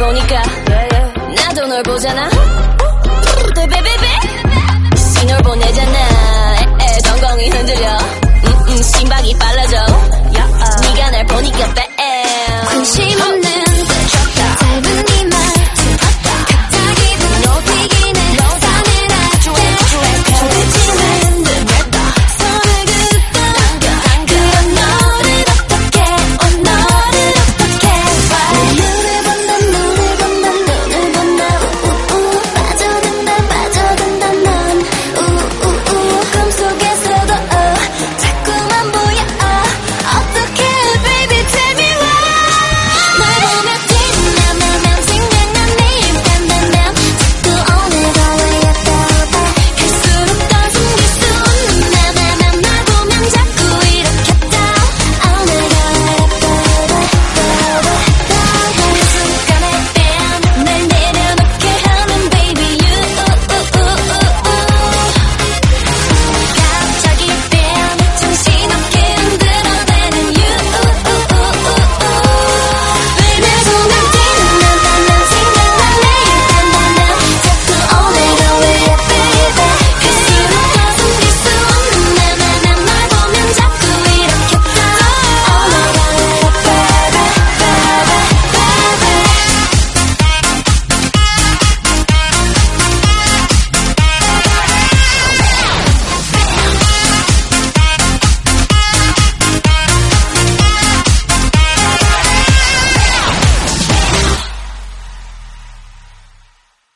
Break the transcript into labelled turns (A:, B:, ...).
A: 보니까 나도 널 보잖아. 베베베베. 신호를 보내잖아. 에, 에, 덩공이 흔들려.